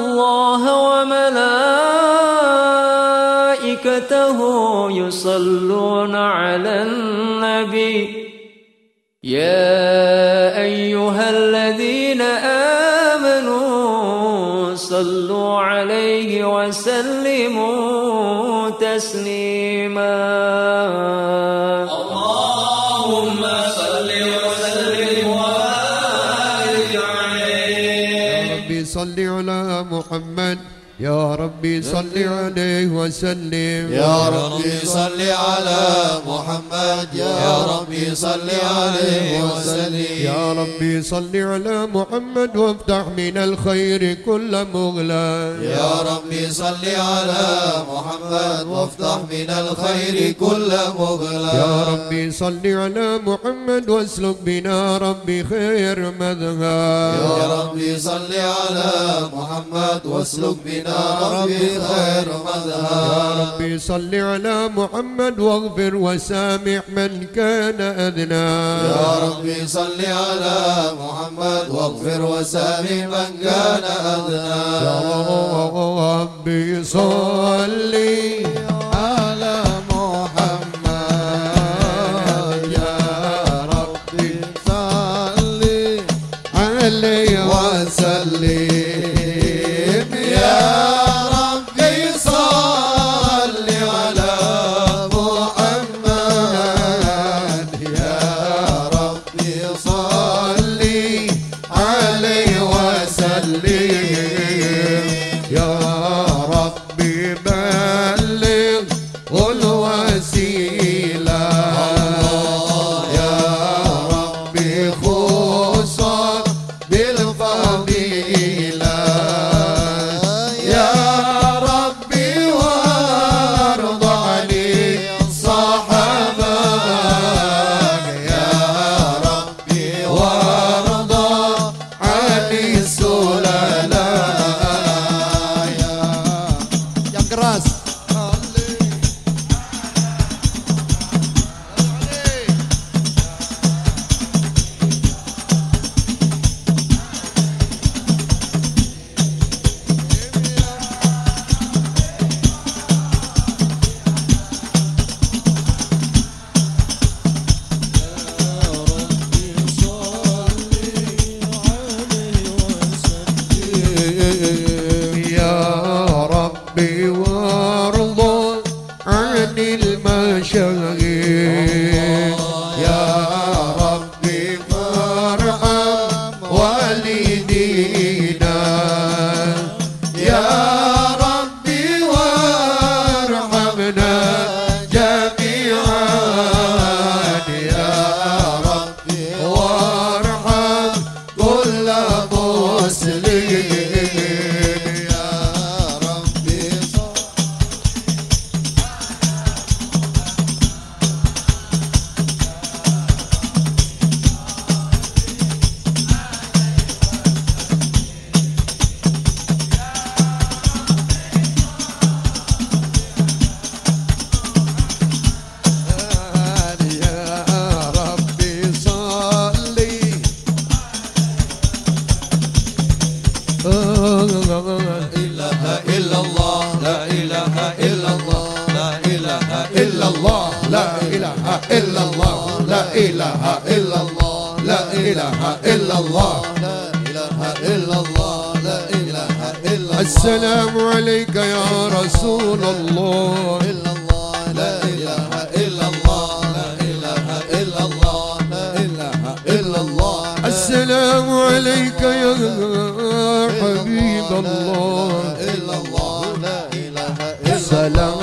الله وملائكته يصلون على النبي. يا أيها الذين آمنوا صلوا عليه وسلموا تسليما. اللهم صل وسلم وبارك عليه. ربي صل على محمد يا ربي صل عليه وسلم. يا ربي صل على محمد. يا ربي صل عليه وسلم. يا ربي صل على محمد وافتح من الخير كل مغلق يا ربي صل على محمد وافتح من الخير كل مغلق يا ربي صل على محمد واسلك بنا ربي خير مذهب. يا ربي صل على محمد واسلك بنا ربي خير يا مذهب ربي صل على محمد واغفر وسامح من كان أذنى يا ربي صل على محمد واغفر وسامح من كان أدنى. يا ربي صل على محمد. يا ربي صل عليه وسلم. إلا الله لا إله إلا الله السلام عليك يا رسول الله. إلا الله لا إله إلا الله لا إله إلا الله لا إله إلا الله السلام عليك يا حبيب الله. إلا الله لا إله إلا السلام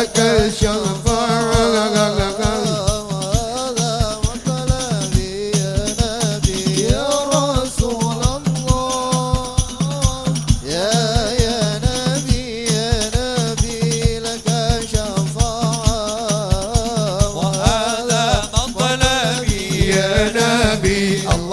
لك الشفاعة. نبي. الله